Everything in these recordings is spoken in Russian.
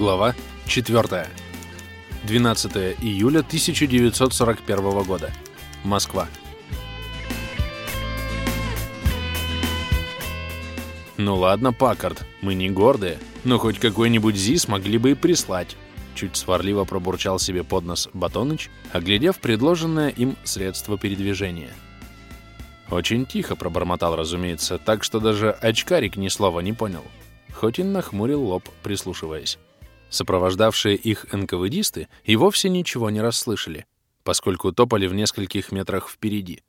Глава 4. 12 июля 1941 года. Москва. «Ну ладно, Паккард, мы не гордые, но хоть какой-нибудь ЗИС могли бы и прислать», чуть сварливо пробурчал себе под нос Батоныч, оглядев предложенное им средство передвижения. Очень тихо пробормотал, разумеется, так что даже очкарик ни слова не понял, хоть и нахмурил лоб, прислушиваясь. Сопровождавшие их НКВДисты и вовсе ничего не расслышали, поскольку топали в нескольких метрах впереди.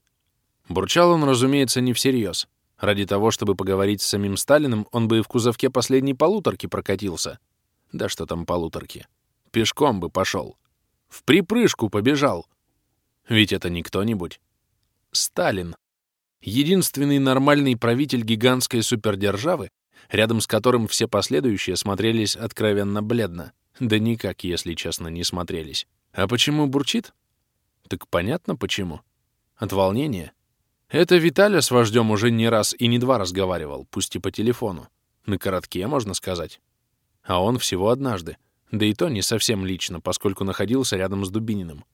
Бурчал он, разумеется, не всерьез. Ради того, чтобы поговорить с самим Сталиным, он бы и в кузовке последней полуторки прокатился. Да что там полуторки. Пешком бы пошел. В припрыжку побежал. Ведь это не кто-нибудь. Сталин. Единственный нормальный правитель гигантской супердержавы, рядом с которым все последующие смотрелись откровенно бледно. Да никак, если честно, не смотрелись. А почему бурчит? Так понятно почему. От волнения. Это Виталя с вождем уже не раз и не два разговаривал, пусть и по телефону. На коротке, можно сказать. А он всего однажды. Да и то не совсем лично, поскольку находился рядом с Дубининым.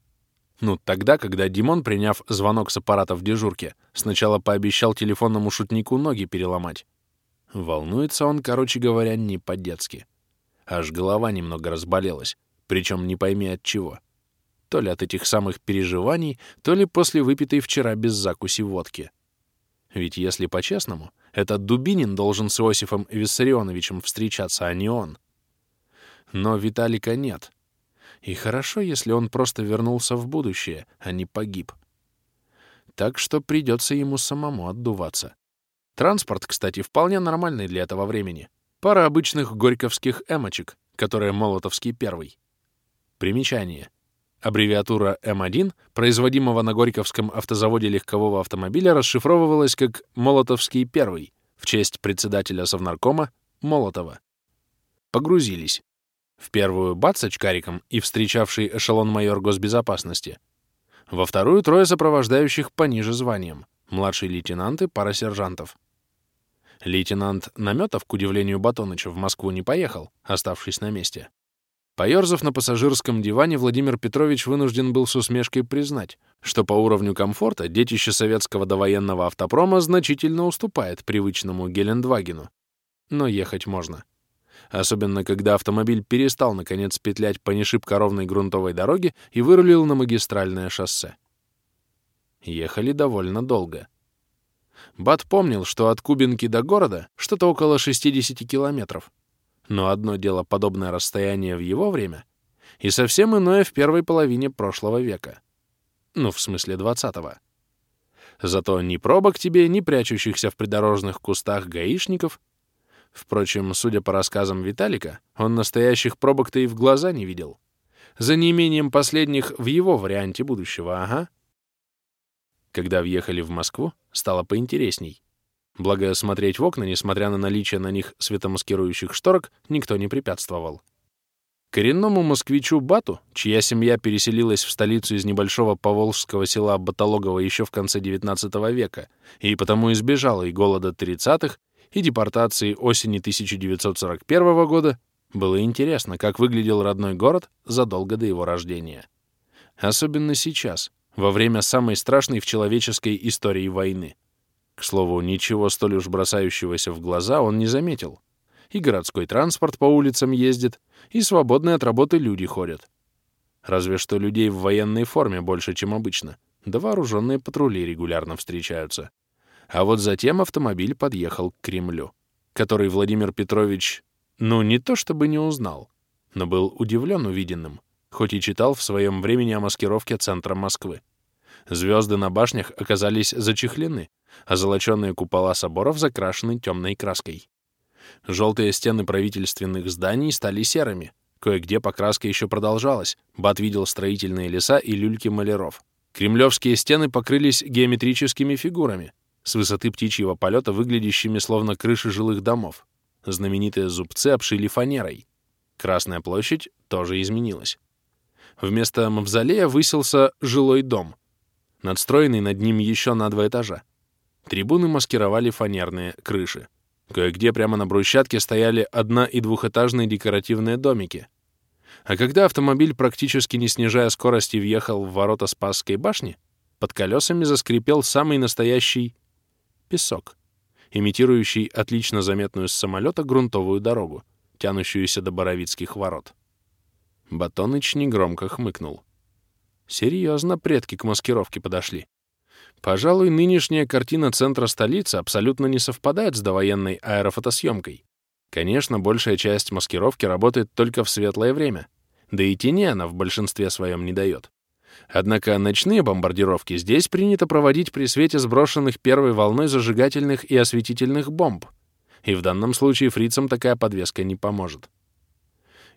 Ну, тогда, когда Димон, приняв звонок с аппарата в дежурке, сначала пообещал телефонному шутнику ноги переломать, Волнуется он, короче говоря, не по-детски. Аж голова немного разболелась, причем не пойми от чего. То ли от этих самых переживаний, то ли после выпитой вчера без закуси водки. Ведь если по-честному, этот Дубинин должен с Иосифом Виссарионовичем встречаться, а не он. Но Виталика нет. И хорошо, если он просто вернулся в будущее, а не погиб. Так что придется ему самому отдуваться. Транспорт, кстати, вполне нормальный для этого времени. Пара обычных горьковских эмочек, которые Молотовский первый. Примечание. Аббревиатура М1, производимого на Горьковском автозаводе легкового автомобиля, расшифровывалась как «Молотовский первый» в честь председателя Совнаркома Молотова. Погрузились. В первую бац очкариком и встречавший эшелон майор госбезопасности. Во вторую трое сопровождающих пониже званием. Младший лейтенант и пара сержантов. Лейтенант Наметов, к удивлению Батоныча, в Москву не поехал, оставшись на месте. Поёрзав на пассажирском диване, Владимир Петрович вынужден был с усмешкой признать, что по уровню комфорта детище советского довоенного автопрома значительно уступает привычному Гелендвагену. Но ехать можно. Особенно, когда автомобиль перестал, наконец, петлять по нешибко ровной грунтовой дороге и вырулил на магистральное шоссе. Ехали довольно долго. Бат помнил, что от Кубинки до города что-то около 60 километров. Но одно дело подобное расстояние в его время, и совсем иное в первой половине прошлого века. Ну, в смысле двадцатого. Зато ни пробок тебе, ни прячущихся в придорожных кустах гаишников. Впрочем, судя по рассказам Виталика, он настоящих пробок-то и в глаза не видел. За неимением последних в его варианте будущего, ага. Когда въехали в Москву, стало поинтересней. Благо, смотреть в окна, несмотря на наличие на них светомаскирующих шторок, никто не препятствовал. Коренному москвичу Бату, чья семья переселилась в столицу из небольшого поволжского села Батологово еще в конце XIX века и потому избежала и голода 30-х, и депортации осени 1941 года, было интересно, как выглядел родной город задолго до его рождения. Особенно сейчас, во время самой страшной в человеческой истории войны. К слову, ничего столь уж бросающегося в глаза он не заметил. И городской транспорт по улицам ездит, и свободные от работы люди ходят. Разве что людей в военной форме больше, чем обычно, да вооруженные патрули регулярно встречаются. А вот затем автомобиль подъехал к Кремлю, который Владимир Петрович, ну, не то чтобы не узнал, но был удивлен увиденным, хоть и читал в своем времени о маскировке центра Москвы. Звезды на башнях оказались зачехлены, а золоченые купола соборов закрашены темной краской. Желтые стены правительственных зданий стали серыми. Кое-где покраска еще продолжалась. Бат видел строительные леса и люльки маляров. Кремлевские стены покрылись геометрическими фигурами, с высоты птичьего полета выглядящими словно крыши жилых домов. Знаменитые зубцы обшили фанерой. Красная площадь тоже изменилась. Вместо мавзолея высился жилой дом, надстроенный над ним еще на два этажа. Трибуны маскировали фанерные крыши. Кое-где прямо на брусчатке стояли одно- и двухэтажные декоративные домики. А когда автомобиль, практически не снижая скорости, въехал в ворота Спасской башни, под колесами заскрипел самый настоящий песок, имитирующий отлично заметную с самолета грунтовую дорогу, тянущуюся до Боровицких ворот. Батоныч негромко хмыкнул. Серьезно предки к маскировке подошли. Пожалуй, нынешняя картина центра столицы абсолютно не совпадает с довоенной аэрофотосъемкой. Конечно, большая часть маскировки работает только в светлое время, да и тени она в большинстве своем не дает. Однако ночные бомбардировки здесь принято проводить при свете сброшенных первой волной зажигательных и осветительных бомб, и в данном случае фрицам такая подвеска не поможет.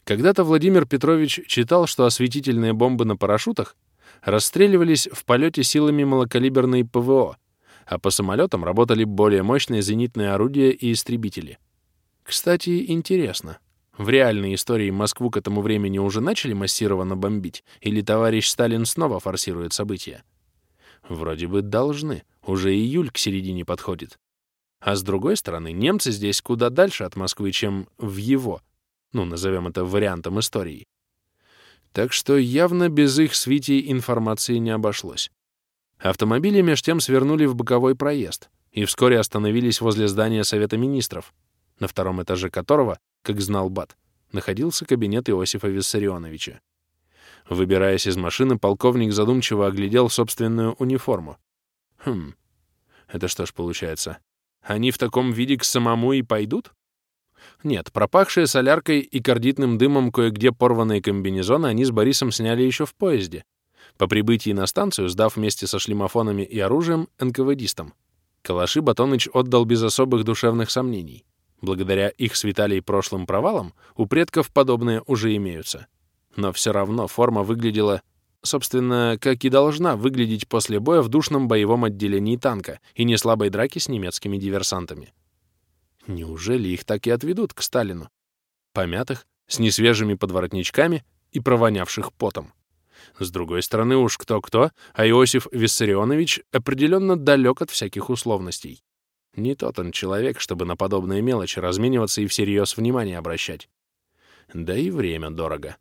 Когда-то Владимир Петрович читал, что осветительные бомбы на парашютах расстреливались в полете силами малокалиберной ПВО, а по самолетам работали более мощные зенитные орудия и истребители. Кстати, интересно, в реальной истории Москву к этому времени уже начали массированно бомбить, или товарищ Сталин снова форсирует события? Вроде бы должны, уже июль к середине подходит. А с другой стороны, немцы здесь куда дальше от Москвы, чем в его, ну, назовем это вариантом истории. Так что явно без их свитей информации не обошлось. Автомобили меж тем свернули в боковой проезд и вскоре остановились возле здания Совета Министров, на втором этаже которого, как знал Бат, находился кабинет Иосифа Виссарионовича. Выбираясь из машины, полковник задумчиво оглядел собственную униформу. Хм, это что ж получается? Они в таком виде к самому и пойдут? Нет, пропахшие соляркой и кардитным дымом кое-где порванные комбинезоны они с Борисом сняли еще в поезде, по прибытии на станцию, сдав вместе со шлемофонами и оружием НКВДистам. Калаши Батоныч отдал без особых душевных сомнений. Благодаря их с Виталий прошлым провалам у предков подобные уже имеются. Но все равно форма выглядела, собственно, как и должна выглядеть после боя в душном боевом отделении танка и неслабой драки с немецкими диверсантами. Неужели их так и отведут к Сталину? Помятых, с несвежими подворотничками и провонявших потом. С другой стороны, уж кто-кто, а Иосиф Виссарионович определенно далек от всяких условностей. Не тот он человек, чтобы на подобные мелочи размениваться и всерьез внимание обращать. Да и время дорого.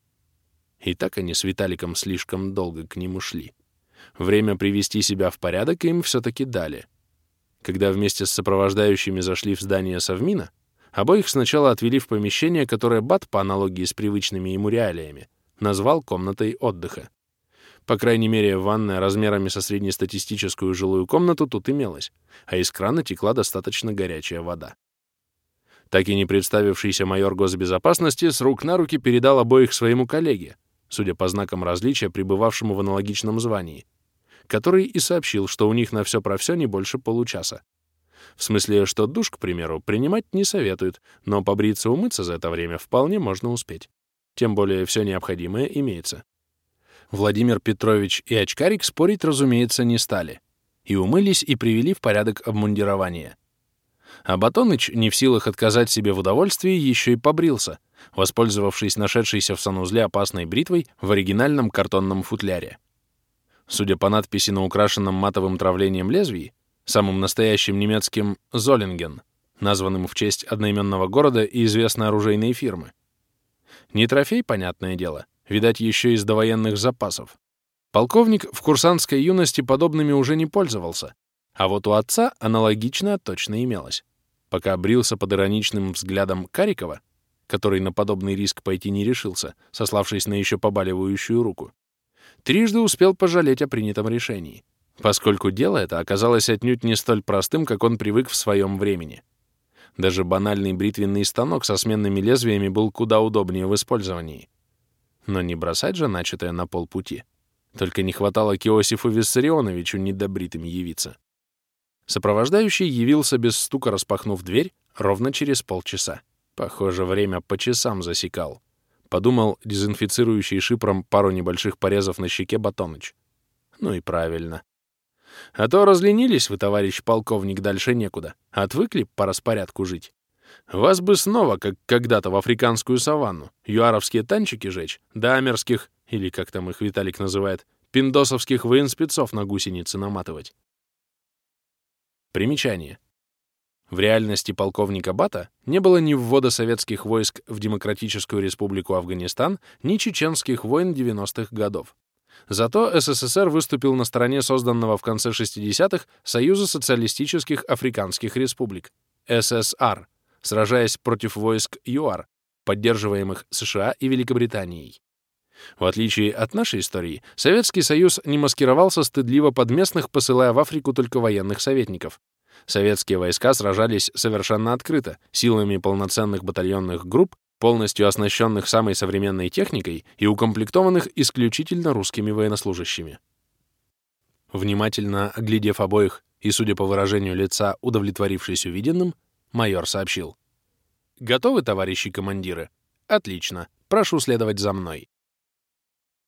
И так они с Виталиком слишком долго к нему шли. Время привести себя в порядок им все-таки дали — когда вместе с сопровождающими зашли в здание Совмина, обоих сначала отвели в помещение, которое Бат, по аналогии с привычными ему реалиями, назвал комнатой отдыха. По крайней мере, ванная размерами со среднестатистическую жилую комнату тут имелась, а из крана текла достаточно горячая вода. Так и не представившийся майор госбезопасности с рук на руки передал обоих своему коллеге, судя по знакам различия, пребывавшему в аналогичном звании, который и сообщил, что у них на все про все не больше получаса. В смысле, что душ, к примеру, принимать не советуют, но побриться умыться за это время вполне можно успеть. Тем более все необходимое имеется. Владимир Петрович и Очкарик спорить, разумеется, не стали. И умылись, и привели в порядок обмундирование. А Батоныч, не в силах отказать себе в удовольствии, еще и побрился, воспользовавшись нашедшейся в санузле опасной бритвой в оригинальном картонном футляре. Судя по надписи на украшенном матовым травлением лезвии, самым настоящим немецким «Золинген», названным в честь одноименного города и известной оружейной фирмы. Не трофей, понятное дело, видать, еще из довоенных запасов. Полковник в курсантской юности подобными уже не пользовался, а вот у отца аналогичное точно имелось. Пока брился под ироничным взглядом Карикова, который на подобный риск пойти не решился, сославшись на еще побаливающую руку, трижды успел пожалеть о принятом решении, поскольку дело это оказалось отнюдь не столь простым, как он привык в своем времени. Даже банальный бритвенный станок со сменными лезвиями был куда удобнее в использовании. Но не бросать же начатое на полпути. Только не хватало к Иосифу Виссарионовичу недобритым явиться. Сопровождающий явился без стука, распахнув дверь, ровно через полчаса. Похоже, время по часам засекал. Подумал дезинфицирующий шипром пару небольших порезов на щеке Батоныч. Ну и правильно. А то разленились вы, товарищ полковник, дальше некуда. Отвыкли по распорядку жить. Вас бы снова, как когда-то в африканскую саванну, юаровские танчики жечь, да амерских, или как там их Виталик называет, пиндосовских военспецов на гусеницы наматывать. Примечание. В реальности полковника Бата не было ни ввода советских войск в Демократическую Республику Афганистан, ни чеченских войн 90-х годов. Зато СССР выступил на стороне созданного в конце 60-х Союза социалистических африканских республик, ССР, сражаясь против войск ЮАР, поддерживаемых США и Великобританией. В отличие от нашей истории, Советский Союз не маскировался стыдливо под местных, посылая в Африку только военных советников. Советские войска сражались совершенно открыто, силами полноценных батальонных групп, полностью оснащенных самой современной техникой и укомплектованных исключительно русскими военнослужащими. Внимательно оглядев обоих и, судя по выражению лица, удовлетворившись увиденным, майор сообщил. «Готовы, товарищи командиры? Отлично. Прошу следовать за мной».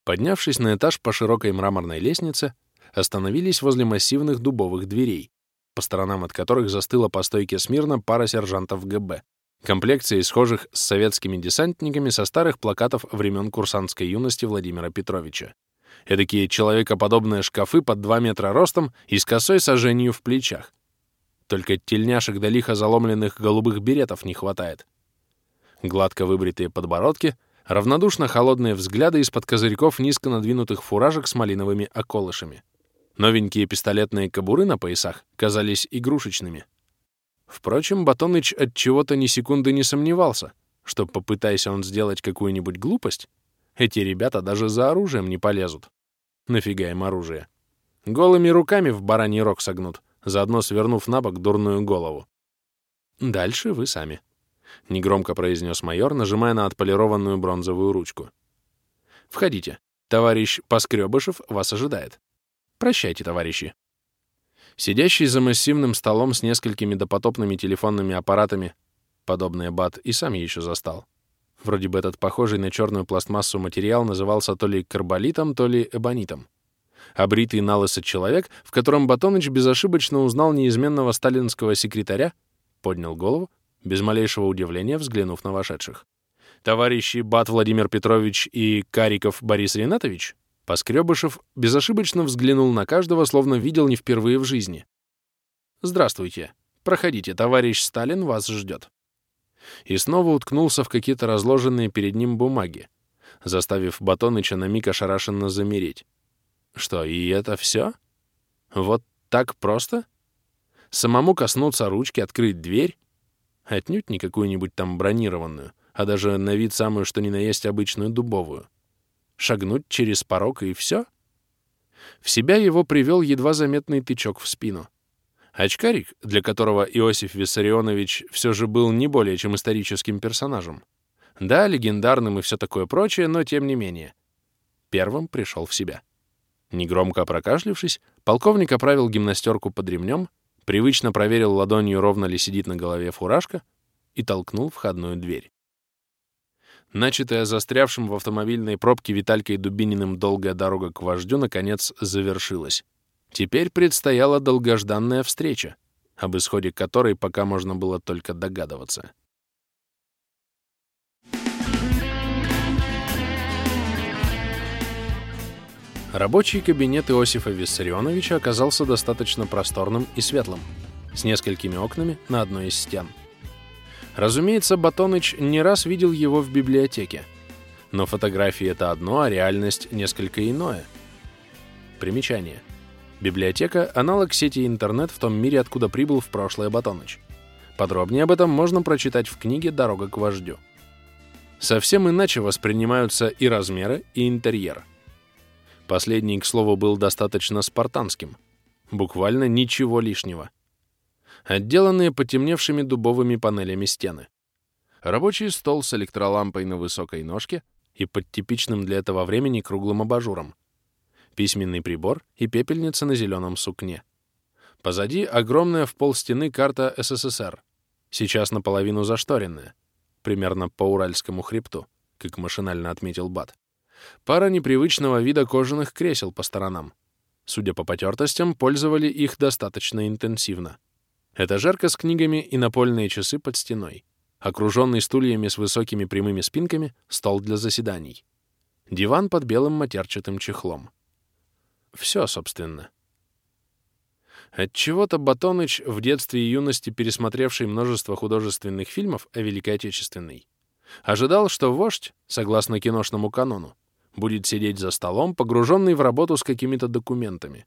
Поднявшись на этаж по широкой мраморной лестнице, остановились возле массивных дубовых дверей, по сторонам от которых застыла по стойке смирно пара сержантов ГБ. Комплекции, схожих с советскими десантниками со старых плакатов времен курсантской юности Владимира Петровича. Эдакие человекоподобные шкафы под 2 метра ростом и с косой сожжению в плечах. Только тельняшек до лихо заломленных голубых беретов не хватает. Гладко выбритые подбородки — равнодушно холодные взгляды из-под козырьков низко надвинутых фуражек с малиновыми околышами. Новенькие пистолетные кобуры на поясах казались игрушечными. Впрочем, Батоныч от чего-то ни секунды не сомневался, что, попытаясь он сделать какую-нибудь глупость, эти ребята даже за оружием не полезут. Нафига им оружие? Голыми руками в бараний рог согнут, заодно свернув на бок дурную голову. Дальше вы сами. — негромко произнес майор, нажимая на отполированную бронзовую ручку. «Входите. Товарищ Поскребышев вас ожидает. Прощайте, товарищи». Сидящий за массивным столом с несколькими допотопными телефонными аппаратами, подобное Бат и сам еще застал. Вроде бы этот похожий на черную пластмассу материал назывался то ли карболитом, то ли эбонитом. Обритый налысо человек, в котором Батоныч безошибочно узнал неизменного сталинского секретаря, поднял голову, без малейшего удивления взглянув на вошедших. «Товарищи Бат Владимир Петрович и Кариков Борис Ринатович?» Поскребышев безошибочно взглянул на каждого, словно видел не впервые в жизни. «Здравствуйте. Проходите, товарищ Сталин вас ждет». И снова уткнулся в какие-то разложенные перед ним бумаги, заставив Батоныча на миг ошарашенно замереть. Что, и это все? Вот так просто? Самому коснуться ручки, открыть дверь? Отнюдь не какую-нибудь там бронированную, а даже на вид самую что ни на есть обычную дубовую. Шагнуть через порог и все? В себя его привел едва заметный тычок в спину. Очкарик, для которого Иосиф Виссарионович все же был не более чем историческим персонажем. Да, легендарным и все такое прочее, но тем не менее. Первым пришел в себя. Негромко прокашлившись, полковник оправил гимнастерку под ремнем, Привычно проверил ладонью, ровно ли сидит на голове фуражка, и толкнул входную дверь. Начатая застрявшим в автомобильной пробке Виталькой Дубининым долгая дорога к вождю, наконец, завершилась. Теперь предстояла долгожданная встреча, об исходе которой пока можно было только догадываться. Рабочий кабинет Иосифа Виссарионовича оказался достаточно просторным и светлым, с несколькими окнами на одной из стен. Разумеется, Батоныч не раз видел его в библиотеке. Но фотографии — это одно, а реальность — несколько иное. Примечание. Библиотека — аналог сети интернет в том мире, откуда прибыл в прошлое Батоныч. Подробнее об этом можно прочитать в книге «Дорога к вождю». Совсем иначе воспринимаются и размеры, и интерьер — Последний, к слову, был достаточно спартанским. Буквально ничего лишнего. Отделанные потемневшими дубовыми панелями стены. Рабочий стол с электролампой на высокой ножке и под типичным для этого времени круглым абажуром. Письменный прибор и пепельница на зеленом сукне. Позади огромная в пол стены карта СССР, сейчас наполовину зашторенная, примерно по Уральскому хребту, как машинально отметил Бат. Пара непривычного вида кожаных кресел по сторонам. Судя по потертостям, пользовали их достаточно интенсивно. Этажерка с книгами и напольные часы под стеной. Окруженный стульями с высокими прямыми спинками, стол для заседаний. Диван под белым матерчатым чехлом. Все, собственно. Отчего-то Батоныч, в детстве и юности пересмотревший множество художественных фильмов о Великой Отечественной, ожидал, что вождь, согласно киношному канону, будет сидеть за столом, погруженный в работу с какими-то документами,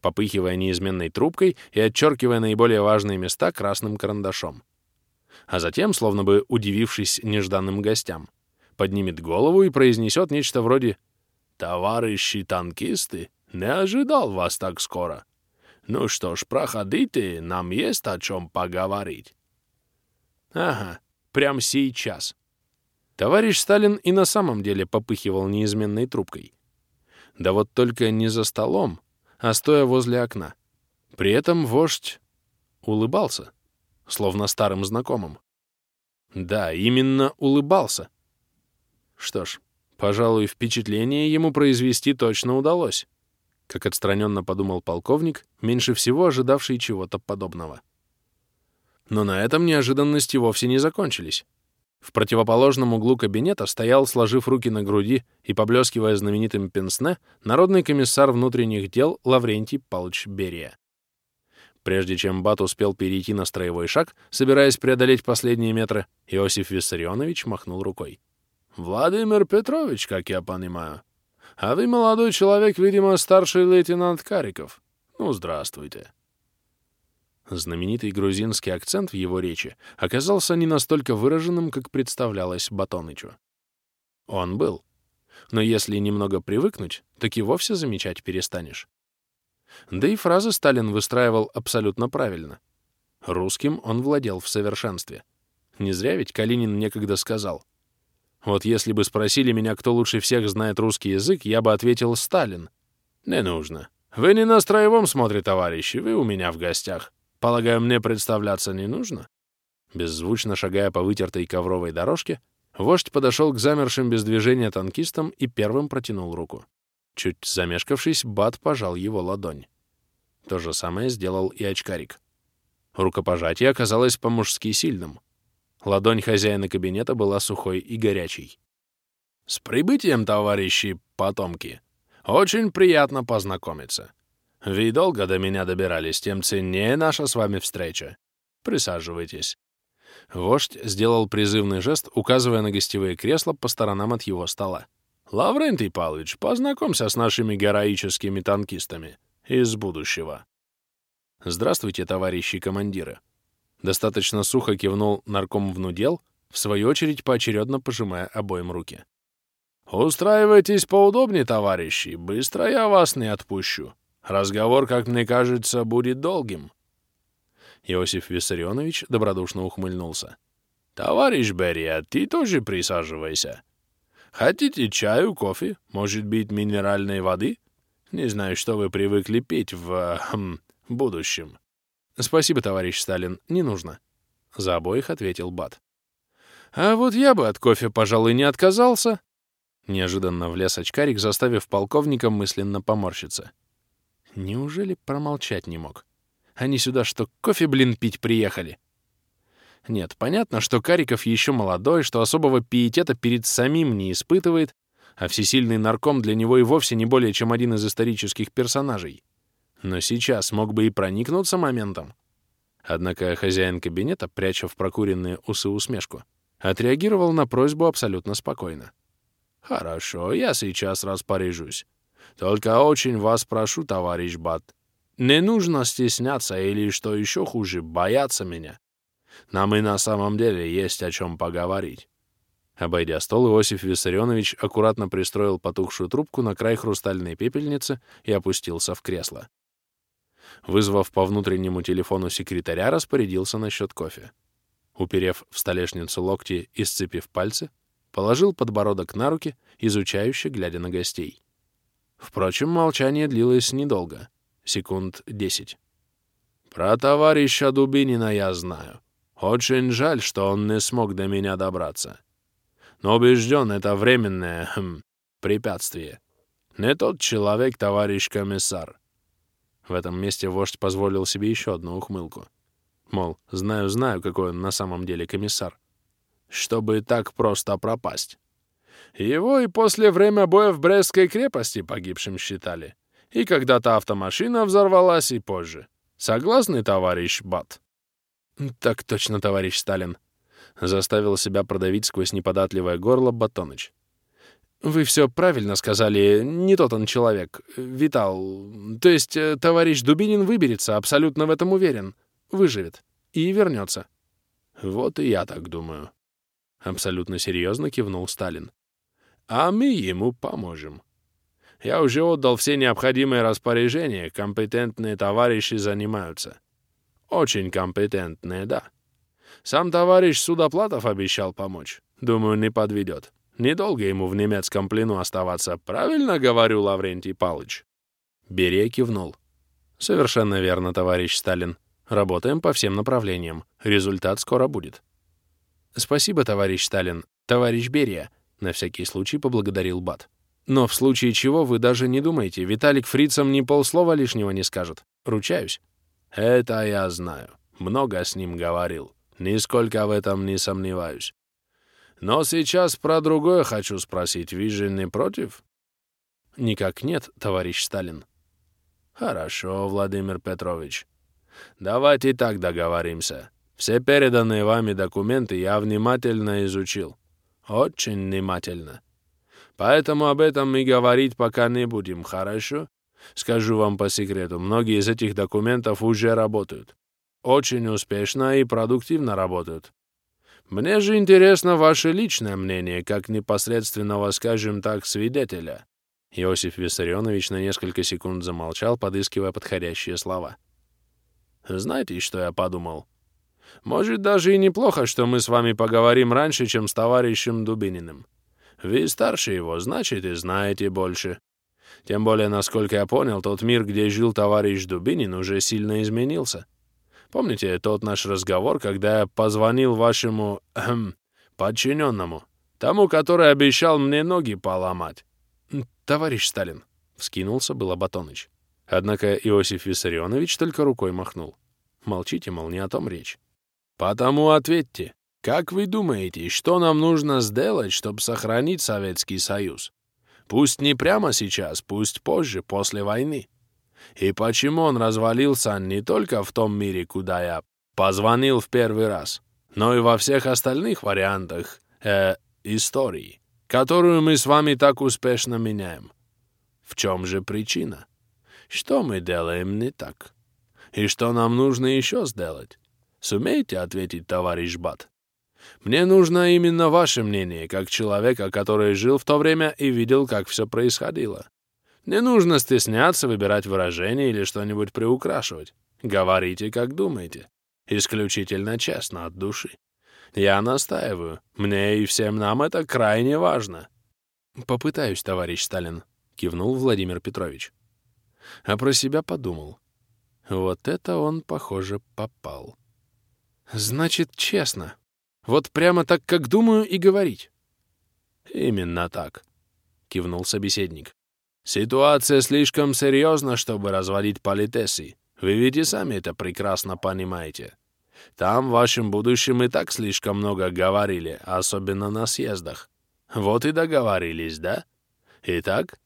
попыхивая неизменной трубкой и отчеркивая наиболее важные места красным карандашом. А затем, словно бы удивившись нежданным гостям, поднимет голову и произнесет нечто вроде «Товарищи танкисты, не ожидал вас так скоро». Ну что ж, проходите, нам есть о чем поговорить. Ага, прямо сейчас. Товарищ Сталин и на самом деле попыхивал неизменной трубкой. Да вот только не за столом, а стоя возле окна. При этом вождь улыбался, словно старым знакомым. Да, именно улыбался. Что ж, пожалуй, впечатление ему произвести точно удалось как отстраненно подумал полковник, меньше всего ожидавший чего-то подобного. Но на этом неожиданности вовсе не закончились. В противоположном углу кабинета стоял, сложив руки на груди и поблескивая знаменитым пенсне, народный комиссар внутренних дел Лаврентий Павлович Берия. Прежде чем Бат успел перейти на строевой шаг, собираясь преодолеть последние метры, Иосиф Виссарионович махнул рукой. «Владимир Петрович, как я понимаю, а вы, молодой человек, видимо, старший лейтенант Кариков. Ну, здравствуйте. Знаменитый грузинский акцент в его речи оказался не настолько выраженным, как представлялось Батонычу. Он был. Но если немного привыкнуть, так и вовсе замечать перестанешь. Да и фразы Сталин выстраивал абсолютно правильно. Русским он владел в совершенстве. Не зря ведь Калинин некогда сказал — вот если бы спросили меня, кто лучше всех знает русский язык, я бы ответил «Сталин». Не нужно. Вы не на строевом смотрите, товарищи, вы у меня в гостях. Полагаю, мне представляться не нужно?» Беззвучно шагая по вытертой ковровой дорожке, вождь подошел к замершим без движения танкистам и первым протянул руку. Чуть замешкавшись, Бат пожал его ладонь. То же самое сделал и очкарик. Рукопожатие оказалось по-мужски сильным. Ладонь хозяина кабинета была сухой и горячей. «С прибытием, товарищи потомки! Очень приятно познакомиться. Вы долго до меня добирались, тем ценнее наша с вами встреча. Присаживайтесь». Вождь сделал призывный жест, указывая на гостевые кресла по сторонам от его стола. «Лаврентий Павлович, познакомься с нашими героическими танкистами из будущего». «Здравствуйте, товарищи командиры», Достаточно сухо кивнул нарком внудел, в свою очередь поочередно пожимая обоим руки. «Устраивайтесь поудобнее, товарищи. Быстро я вас не отпущу. Разговор, как мне кажется, будет долгим». Иосиф Виссарионович добродушно ухмыльнулся. «Товарищ Берия, ты тоже присаживайся. Хотите чаю, кофе, может быть, минеральной воды? Не знаю, что вы привыкли пить в... Хм, будущем». «Спасибо, товарищ Сталин, не нужно», — за обоих ответил Бат. «А вот я бы от кофе, пожалуй, не отказался», — неожиданно влез очкарик, заставив полковника мысленно поморщиться. Неужели промолчать не мог? Они сюда что, кофе, блин, пить приехали? Нет, понятно, что Кариков еще молодой, что особого пиетета перед самим не испытывает, а всесильный нарком для него и вовсе не более чем один из исторических персонажей но сейчас мог бы и проникнуться моментом. Однако хозяин кабинета, пряча в прокуренные усы усмешку, отреагировал на просьбу абсолютно спокойно. «Хорошо, я сейчас распоряжусь. Только очень вас прошу, товарищ Бат, не нужно стесняться или, что еще хуже, бояться меня. Нам и на самом деле есть о чем поговорить». Обойдя стол, Иосиф Виссарионович аккуратно пристроил потухшую трубку на край хрустальной пепельницы и опустился в кресло вызвав по внутреннему телефону секретаря, распорядился насчет кофе. Уперев в столешницу локти и сцепив пальцы, положил подбородок на руки, изучающе глядя на гостей. Впрочем, молчание длилось недолго, секунд десять. «Про товарища Дубинина я знаю. Очень жаль, что он не смог до меня добраться. Но убежден, это временное хм, препятствие. Не тот человек, товарищ комиссар. В этом месте вождь позволил себе еще одну ухмылку. Мол, знаю-знаю, какой он на самом деле комиссар. Чтобы так просто пропасть. Его и после время боя в Брестской крепости погибшим считали. И когда-то автомашина взорвалась, и позже. Согласны, товарищ Бат? Так точно, товарищ Сталин. Заставил себя продавить сквозь неподатливое горло Батоныч. Вы все правильно сказали, не тот он человек. Витал, то есть э, товарищ Дубинин выберется, абсолютно в этом уверен. Выживет. И вернется. Вот и я так думаю. Абсолютно серьезно кивнул Сталин. А мы ему поможем. Я уже отдал все необходимые распоряжения, компетентные товарищи занимаются. Очень компетентные, да. Сам товарищ Судоплатов обещал помочь. Думаю, не подведет. Недолго ему в немецком плену оставаться. Правильно говорю, Лаврентий Палыч?» Берия кивнул. «Совершенно верно, товарищ Сталин. Работаем по всем направлениям. Результат скоро будет». «Спасибо, товарищ Сталин. Товарищ Берия», — на всякий случай поблагодарил Бат. «Но в случае чего вы даже не думайте, Виталик фрицам ни полслова лишнего не скажет. Ручаюсь». «Это я знаю. Много с ним говорил. Нисколько в этом не сомневаюсь. Но сейчас про другое хочу спросить. Вы же не против? Никак нет, товарищ Сталин. Хорошо, Владимир Петрович. Давайте так договоримся. Все переданные вами документы я внимательно изучил. Очень внимательно. Поэтому об этом мы говорить пока не будем, хорошо? Скажу вам по секрету, многие из этих документов уже работают. Очень успешно и продуктивно работают. Мне же интересно ваше личное мнение, как непосредственного, скажем так, свидетеля». Иосиф Виссарионович на несколько секунд замолчал, подыскивая подходящие слова. «Знаете, что я подумал? Может, даже и неплохо, что мы с вами поговорим раньше, чем с товарищем Дубининым. Вы старше его, значит, и знаете больше. Тем более, насколько я понял, тот мир, где жил товарищ Дубинин, уже сильно изменился. Помните тот наш разговор, когда я позвонил вашему эм, подчиненному, тому, который обещал мне ноги поломать? Товарищ Сталин, вскинулся было Батоныч. Однако Иосиф Виссарионович только рукой махнул. Молчите, мол, не о том речь. Потому ответьте, как вы думаете, что нам нужно сделать, чтобы сохранить Советский Союз? Пусть не прямо сейчас, пусть позже, после войны. И почему он развалился не только в том мире, куда я позвонил в первый раз, но и во всех остальных вариантах э, истории, которую мы с вами так успешно меняем. В чем же причина? Что мы делаем не так? И что нам нужно еще сделать? Сумеете ответить, товарищ Бат? Мне нужно именно ваше мнение, как человека, который жил в то время и видел, как все происходило. Не нужно стесняться выбирать выражения или что-нибудь приукрашивать. Говорите, как думаете. Исключительно честно, от души. Я настаиваю. Мне и всем нам это крайне важно. Попытаюсь, товарищ Сталин, кивнул Владимир Петрович. А про себя подумал. Вот это он, похоже, попал. Значит, честно. Вот прямо так, как думаю, и говорить. Именно так, кивнул собеседник. Ситуация слишком серьезна, чтобы разводить политесы. Вы ведь и сами это прекрасно понимаете. Там в вашем будущем и так слишком много говорили, особенно на съездах. Вот и договорились, да? Итак?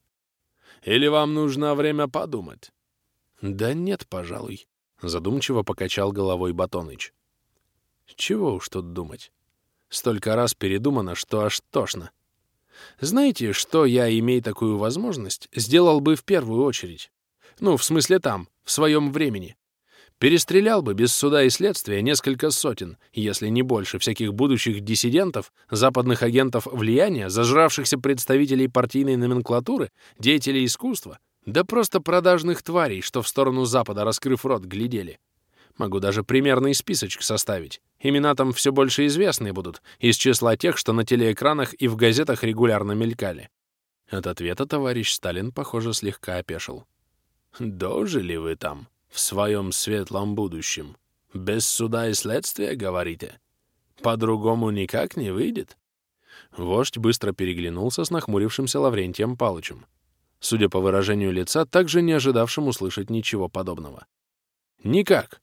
Или вам нужно время подумать? Да нет, пожалуй. Задумчиво покачал головой Батоныч. Чего уж тут думать. Столько раз передумано, что аж тошно. Знаете, что я, имея такую возможность, сделал бы в первую очередь? Ну, в смысле там, в своем времени. Перестрелял бы без суда и следствия несколько сотен, если не больше, всяких будущих диссидентов, западных агентов влияния, зажравшихся представителей партийной номенклатуры, деятелей искусства, да просто продажных тварей, что в сторону Запада, раскрыв рот, глядели. Могу даже примерный списочек составить. Имена там все больше известные будут, из числа тех, что на телеэкранах и в газетах регулярно мелькали. От ответа товарищ Сталин, похоже, слегка опешил. «Дожили вы там, в своем светлом будущем? Без суда и следствия, говорите? По-другому никак не выйдет?» Вождь быстро переглянулся с нахмурившимся Лаврентием Палычем. Судя по выражению лица, также не ожидавшим услышать ничего подобного. «Никак»,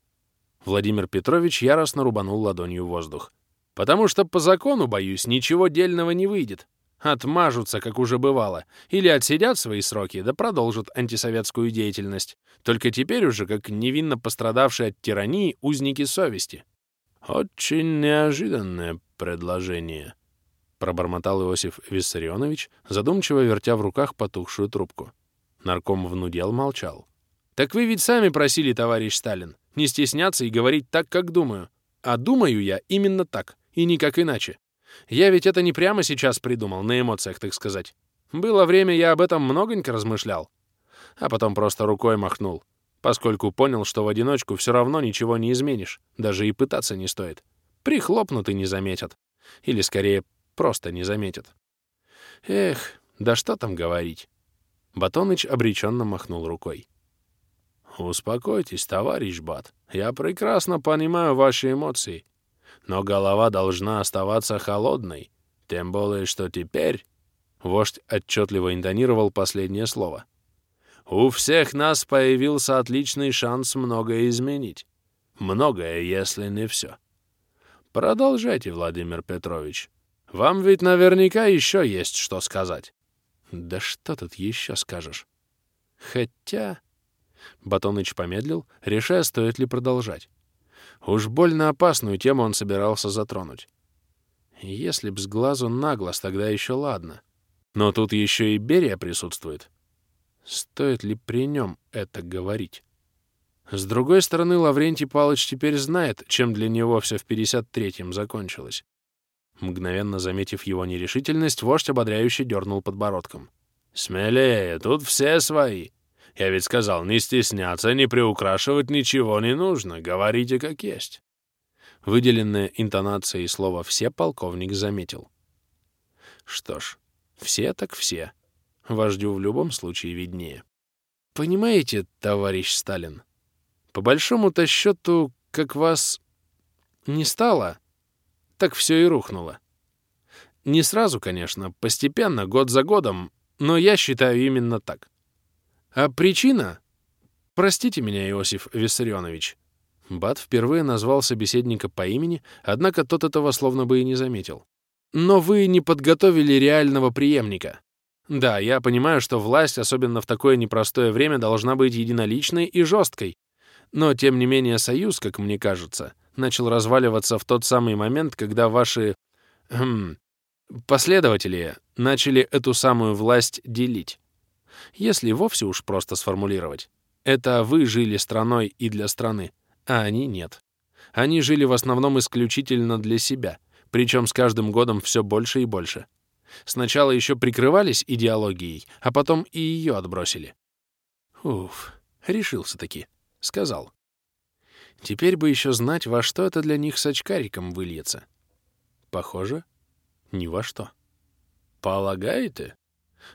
Владимир Петрович яростно рубанул ладонью воздух. «Потому что по закону, боюсь, ничего дельного не выйдет. Отмажутся, как уже бывало, или отсидят свои сроки, да продолжат антисоветскую деятельность. Только теперь уже как невинно пострадавшие от тирании узники совести. «Очень неожиданное предложение», — пробормотал Иосиф Виссарионович, задумчиво вертя в руках потухшую трубку. Нарком внудел, молчал. «Так вы ведь сами просили, товарищ Сталин, не стесняться и говорить так, как думаю. А думаю я именно так, и никак иначе. Я ведь это не прямо сейчас придумал, на эмоциях, так сказать. Было время, я об этом многонько размышлял. А потом просто рукой махнул, поскольку понял, что в одиночку все равно ничего не изменишь, даже и пытаться не стоит. Прихлопнут и не заметят. Или, скорее, просто не заметят. Эх, да что там говорить. Батоныч обреченно махнул рукой. «Успокойтесь, товарищ Бат. Я прекрасно понимаю ваши эмоции. Но голова должна оставаться холодной, тем более, что теперь...» Вождь отчетливо интонировал последнее слово. «У всех нас появился отличный шанс многое изменить. Многое, если не все. Продолжайте, Владимир Петрович. Вам ведь наверняка еще есть что сказать». «Да что тут еще скажешь? Хотя...» Батоныч помедлил, решая, стоит ли продолжать. Уж больно опасную тему он собирался затронуть. Если б с глазу на глаз, тогда еще ладно. Но тут еще и Берия присутствует. Стоит ли при нем это говорить? С другой стороны, Лаврентий Палыч теперь знает, чем для него все в 53-м закончилось. Мгновенно заметив его нерешительность, вождь ободряюще дернул подбородком. «Смелее, тут все свои. Я ведь сказал, не стесняться, не приукрашивать ничего не нужно, говорите как есть». Выделенное интонацией слова «все» полковник заметил. Что ж, все так все. Вождю в любом случае виднее. Понимаете, товарищ Сталин, по большому-то счету, как вас не стало, так все и рухнуло. Не сразу, конечно, постепенно, год за годом, но я считаю именно так. А причина? Простите меня, Иосиф Виссарионович. Бат впервые назвал собеседника по имени, однако тот этого словно бы и не заметил. Но вы не подготовили реального преемника. Да, я понимаю, что власть, особенно в такое непростое время, должна быть единоличной и жесткой. Но, тем не менее, союз, как мне кажется, начал разваливаться в тот самый момент, когда ваши... Хм, последователи начали эту самую власть делить. Если вовсе уж просто сформулировать. Это вы жили страной и для страны, а они нет. Они жили в основном исключительно для себя, причем с каждым годом все больше и больше. Сначала еще прикрывались идеологией, а потом и ее отбросили. Уф, решился-таки. Сказал. Теперь бы еще знать, во что это для них с очкариком выльется. Похоже, ни во что. «Полагаете?»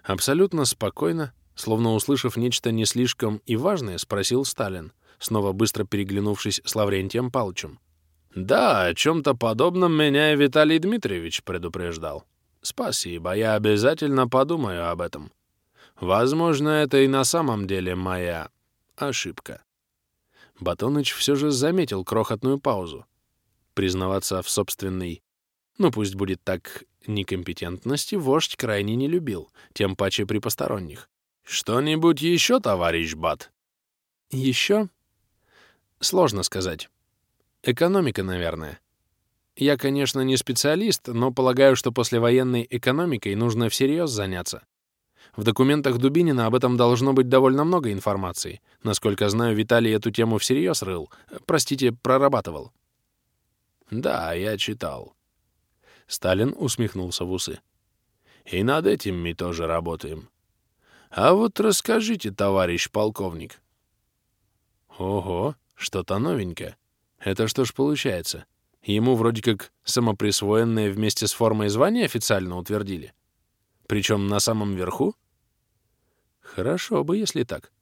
Абсолютно спокойно, словно услышав нечто не слишком и важное, спросил Сталин, снова быстро переглянувшись с Лаврентием Палычем. «Да, о чем-то подобном меня и Виталий Дмитриевич предупреждал. Спасибо, я обязательно подумаю об этом. Возможно, это и на самом деле моя ошибка». Батоныч все же заметил крохотную паузу. Признаваться в собственной ну пусть будет так, некомпетентности вождь крайне не любил, тем паче при посторонних. «Что-нибудь еще, товарищ Бат?» «Еще?» Сложно сказать. Экономика, наверное. Я, конечно, не специалист, но полагаю, что послевоенной экономикой нужно всерьез заняться. В документах Дубинина об этом должно быть довольно много информации. Насколько знаю, Виталий эту тему всерьез рыл. Простите, прорабатывал. Да, я читал. Сталин усмехнулся в усы. «И над этим мы тоже работаем. А вот расскажите, товарищ полковник». «Ого, что-то новенькое. Это что ж получается? Ему вроде как самоприсвоенное вместе с формой звания официально утвердили? Причем на самом верху? Хорошо бы, если так».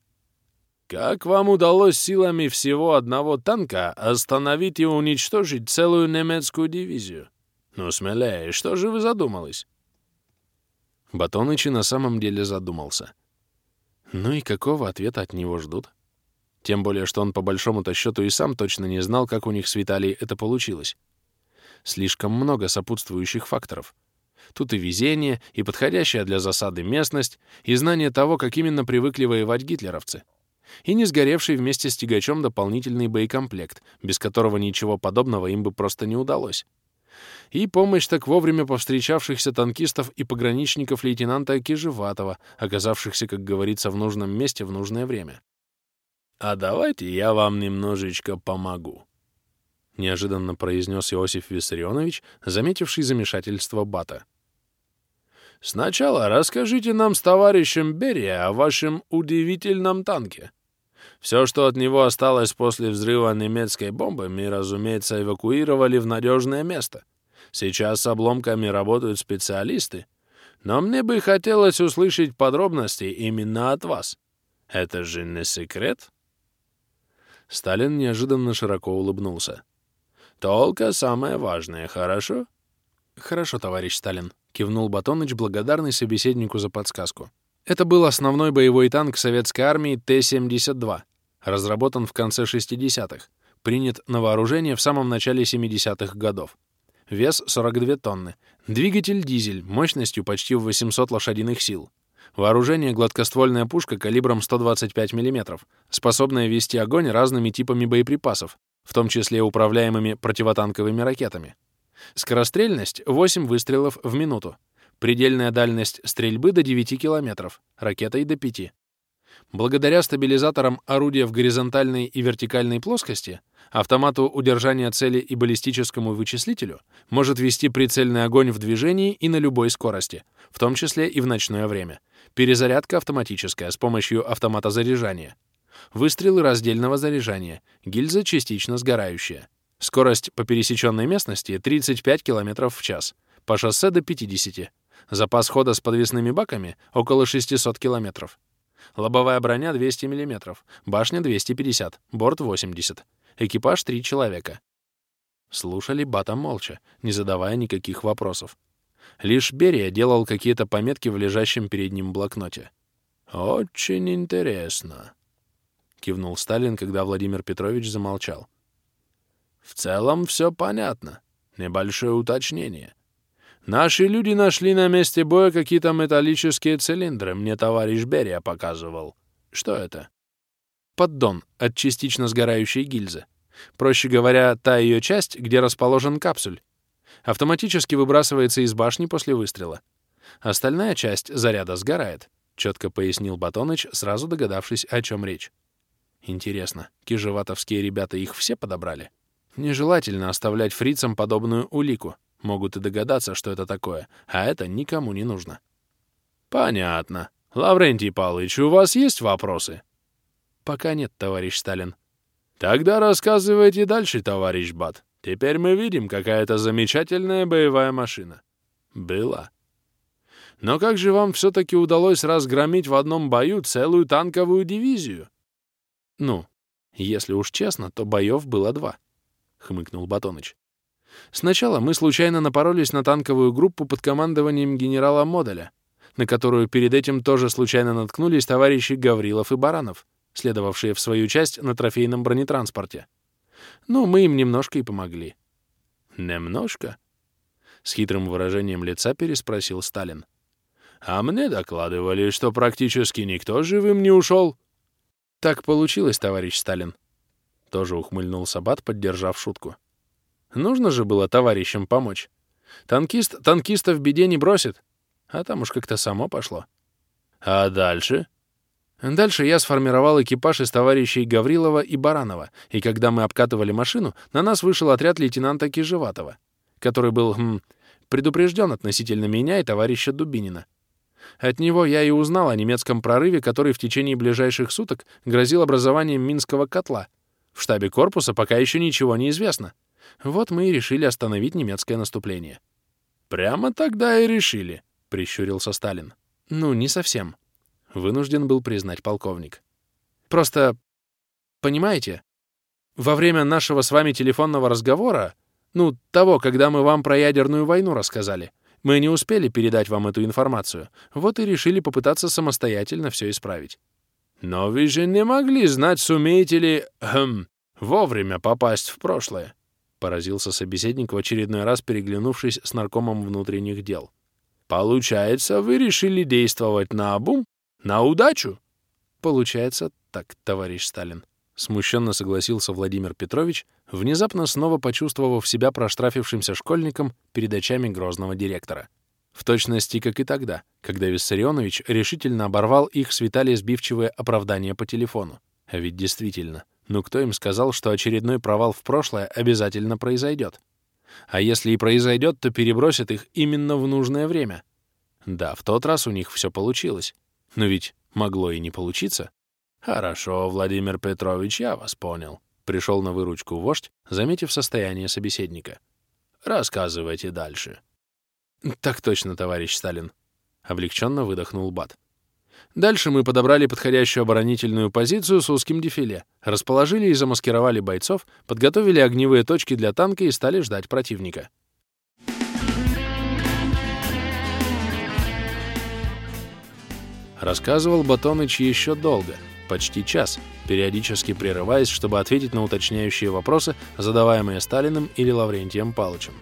Как вам удалось силами всего одного танка остановить и уничтожить целую немецкую дивизию? «Ну, смелее, что же вы задумалась?» Батоныч на самом деле задумался. Ну и какого ответа от него ждут? Тем более, что он по большому-то счету и сам точно не знал, как у них с Виталией это получилось. Слишком много сопутствующих факторов. Тут и везение, и подходящая для засады местность, и знание того, как именно привыкли воевать гитлеровцы. И не сгоревший вместе с тягачом дополнительный боекомплект, без которого ничего подобного им бы просто не удалось. И помощь так вовремя повстречавшихся танкистов и пограничников лейтенанта Кижеватова, оказавшихся, как говорится, в нужном месте в нужное время. «А давайте я вам немножечко помогу», — неожиданно произнес Иосиф Виссарионович, заметивший замешательство Бата. «Сначала расскажите нам с товарищем Берия о вашем удивительном танке. Все, что от него осталось после взрыва немецкой бомбы, мы, разумеется, эвакуировали в надежное место. Сейчас с обломками работают специалисты, но мне бы хотелось услышать подробности именно от вас. Это же не секрет?» Сталин неожиданно широко улыбнулся. «Только самое важное, хорошо?» «Хорошо, товарищ Сталин», — кивнул Батоныч, благодарный собеседнику за подсказку. Это был основной боевой танк советской армии Т-72, разработан в конце 60-х, принят на вооружение в самом начале 70-х годов. Вес 42 тонны, двигатель дизель мощностью почти в 800 лошадиных сил, Вооружение — гладкоствольная пушка калибром 125 мм, способная вести огонь разными типами боеприпасов, в том числе управляемыми противотанковыми ракетами. Скорострельность — 8 выстрелов в минуту. Предельная дальность стрельбы до 9 км, ракетой до 5. Благодаря стабилизаторам орудия в горизонтальной и вертикальной плоскости, автомату удержания цели и баллистическому вычислителю может вести прицельный огонь в движении и на любой скорости, в том числе и в ночное время — Перезарядка автоматическая с помощью автомата заряжания. Выстрелы раздельного заряжания. Гильза частично сгорающая. Скорость по пересеченной местности 35 км в час. По шоссе до 50. Запас хода с подвесными баками около 600 км. Лобовая броня 200 мм. Башня 250. Борт 80. Экипаж 3 человека. Слушали Бата молча, не задавая никаких вопросов. Лишь Берия делал какие-то пометки в лежащем перед ним блокноте. «Очень интересно», — кивнул Сталин, когда Владимир Петрович замолчал. «В целом все понятно. Небольшое уточнение. Наши люди нашли на месте боя какие-то металлические цилиндры, мне товарищ Берия показывал. Что это?» «Поддон от частично сгорающей гильзы. Проще говоря, та ее часть, где расположен капсуль, автоматически выбрасывается из башни после выстрела. Остальная часть заряда сгорает, четко пояснил Батоныч, сразу догадавшись, о чем речь. Интересно, кижеватовские ребята их все подобрали? Нежелательно оставлять фрицам подобную улику. Могут и догадаться, что это такое, а это никому не нужно. Понятно. Лаврентий Павлович, у вас есть вопросы? Пока нет, товарищ Сталин. Тогда рассказывайте дальше, товарищ Бат. Теперь мы видим, какая это замечательная боевая машина. Была. Но как же вам все-таки удалось разгромить в одном бою целую танковую дивизию? Ну, если уж честно, то боев было два, — хмыкнул Батоныч. Сначала мы случайно напоролись на танковую группу под командованием генерала Моделя, на которую перед этим тоже случайно наткнулись товарищи Гаврилов и Баранов, следовавшие в свою часть на трофейном бронетранспорте. Ну, мы им немножко и помогли. «Немножко?» — с хитрым выражением лица переспросил Сталин. «А мне докладывали, что практически никто живым не ушел». «Так получилось, товарищ Сталин», — тоже ухмыльнулся Бат, поддержав шутку. «Нужно же было товарищам помочь. Танкист танкиста в беде не бросит, а там уж как-то само пошло». «А дальше?» Дальше я сформировал экипаж из товарищей Гаврилова и Баранова, и когда мы обкатывали машину, на нас вышел отряд лейтенанта Кижеватова, который был хм, предупрежден относительно меня и товарища Дубинина. От него я и узнал о немецком прорыве, который в течение ближайших суток грозил образованием Минского котла. В штабе корпуса пока еще ничего не известно. Вот мы и решили остановить немецкое наступление. «Прямо тогда и решили», — прищурился Сталин. «Ну, не совсем», вынужден был признать полковник. Просто, понимаете, во время нашего с вами телефонного разговора, ну, того, когда мы вам про ядерную войну рассказали, мы не успели передать вам эту информацию, вот и решили попытаться самостоятельно все исправить. Но вы же не могли знать, сумеете ли, эм, вовремя попасть в прошлое, поразился собеседник в очередной раз, переглянувшись с наркомом внутренних дел. Получается, вы решили действовать на обум? На удачу? Получается так, товарищ Сталин. Смущенно согласился Владимир Петрович, внезапно снова почувствовав себя проштрафившимся школьником перед очами грозного директора. В точности, как и тогда, когда Виссарионович решительно оборвал их с Виталия сбивчивое оправдание по телефону. А ведь действительно, ну кто им сказал, что очередной провал в прошлое обязательно произойдет? А если и произойдет, то перебросит их именно в нужное время. Да, в тот раз у них все получилось. Но ведь могло и не получиться. Хорошо, Владимир Петрович, я вас понял. Пришел на выручку вождь, заметив состояние собеседника. Рассказывайте дальше. Так точно, товарищ Сталин. Облегченно выдохнул Бат. Дальше мы подобрали подходящую оборонительную позицию с узким дефиле, расположили и замаскировали бойцов, подготовили огневые точки для танка и стали ждать противника. Рассказывал Батоныч еще долго, почти час, периодически прерываясь, чтобы ответить на уточняющие вопросы, задаваемые Сталиным или Лаврентием Палычем.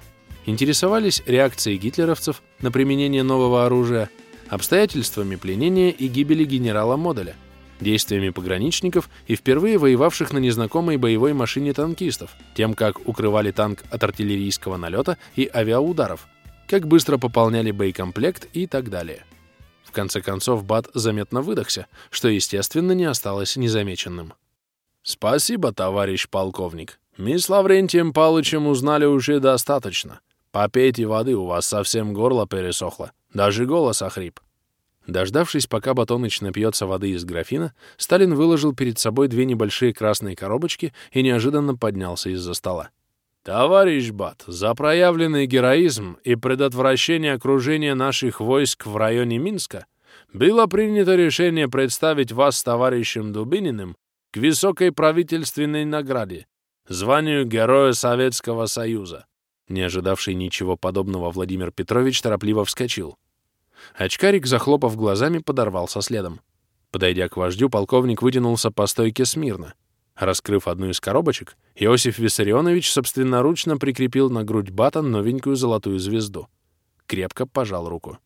Интересовались реакцией гитлеровцев на применение нового оружия, обстоятельствами пленения и гибели генерала Моделя, действиями пограничников и впервые воевавших на незнакомой боевой машине танкистов, тем, как укрывали танк от артиллерийского налета и авиаударов, как быстро пополняли боекомплект и так далее. В конце концов, Бат заметно выдохся, что, естественно, не осталось незамеченным. «Спасибо, товарищ полковник. Мы с Лаврентием Палычем узнали уже достаточно. Попейте воды, у вас совсем горло пересохло. Даже голос охрип». Дождавшись, пока Батоныч напьется воды из графина, Сталин выложил перед собой две небольшие красные коробочки и неожиданно поднялся из-за стола. «Товарищ Бат, за проявленный героизм и предотвращение окружения наших войск в районе Минска было принято решение представить вас с товарищем Дубининым к высокой правительственной награде, званию Героя Советского Союза. Не ожидавший ничего подобного Владимир Петрович торопливо вскочил. Очкарик, захлопав глазами, подорвался следом. Подойдя к вождю, полковник вытянулся по стойке смирно. Раскрыв одну из коробочек, Иосиф Виссарионович собственноручно прикрепил на грудь бата новенькую золотую звезду. Крепко пожал руку.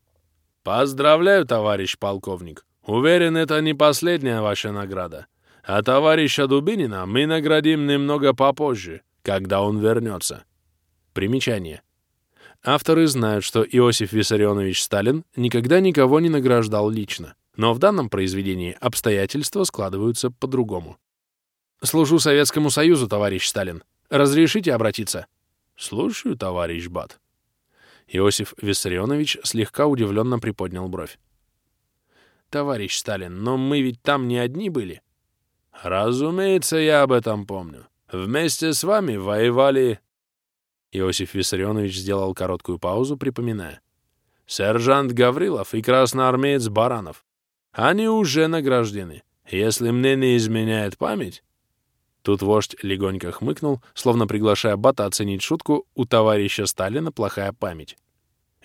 «Поздравляю, товарищ полковник. Уверен, это не последняя ваша награда. А товарища Дубинина мы наградим немного попозже, когда он вернется. Примечание. Авторы знают, что Иосиф Виссарионович Сталин никогда никого не награждал лично, но в данном произведении обстоятельства складываются по-другому. «Служу Советскому Союзу, товарищ Сталин. Разрешите обратиться?» «Слушаю, товарищ Бат». Иосиф Виссарионович слегка удивленно приподнял бровь. «Товарищ Сталин, но мы ведь там не одни были». «Разумеется, я об этом помню. Вместе с вами воевали Иосиф Виссарионович сделал короткую паузу, припоминая. «Сержант Гаврилов и красноармеец Баранов. Они уже награждены. Если мне не изменяет память...» Тут вождь легонько хмыкнул, словно приглашая Бата оценить шутку «У товарища Сталина плохая память».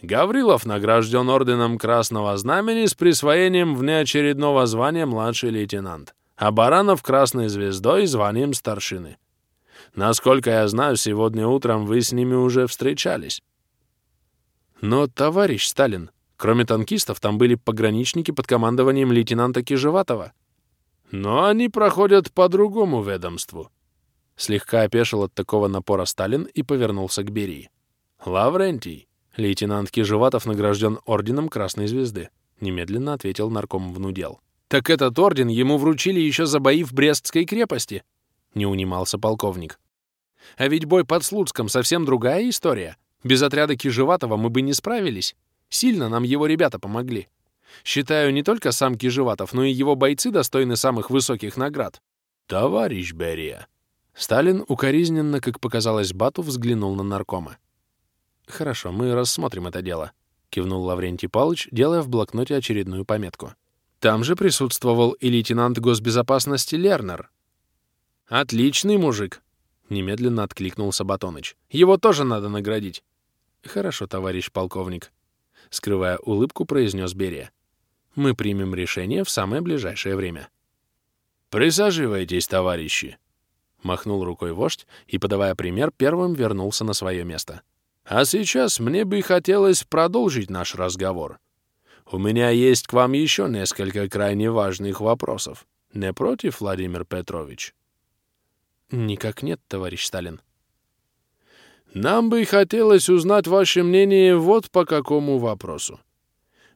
Гаврилов награжден орденом Красного Знамени с присвоением внеочередного звания младший лейтенант, а Баранов — Красной Звездой и званием старшины. Насколько я знаю, сегодня утром вы с ними уже встречались. Но, товарищ Сталин, кроме танкистов, там были пограничники под командованием лейтенанта Кижеватова. Но они проходят по другому ведомству. Слегка опешил от такого напора Сталин и повернулся к Берии. «Лаврентий, лейтенант Кижеватов награжден орденом Красной Звезды», немедленно ответил нарком внудел. «Так этот орден ему вручили еще за бои в Брестской крепости», — не унимался полковник. «А ведь бой под Слуцком совсем другая история. Без отряда Кижеватова мы бы не справились. Сильно нам его ребята помогли. Считаю, не только сам Кижеватов, но и его бойцы достойны самых высоких наград». «Товарищ Берия». Сталин укоризненно, как показалось Бату, взглянул на наркома. «Хорошо, мы рассмотрим это дело», — кивнул Лаврентий Павлович, делая в блокноте очередную пометку. «Там же присутствовал и лейтенант госбезопасности Лернер, «Отличный мужик!» — немедленно откликнулся Батоныч. «Его тоже надо наградить». «Хорошо, товарищ полковник», — скрывая улыбку, произнес Берия. «Мы примем решение в самое ближайшее время». «Присаживайтесь, товарищи!» — махнул рукой вождь и, подавая пример, первым вернулся на свое место. А сейчас мне бы хотелось продолжить наш разговор. У меня есть к вам еще несколько крайне важных вопросов. Не против, Владимир Петрович? Никак нет, товарищ Сталин. Нам бы хотелось узнать ваше мнение вот по какому вопросу.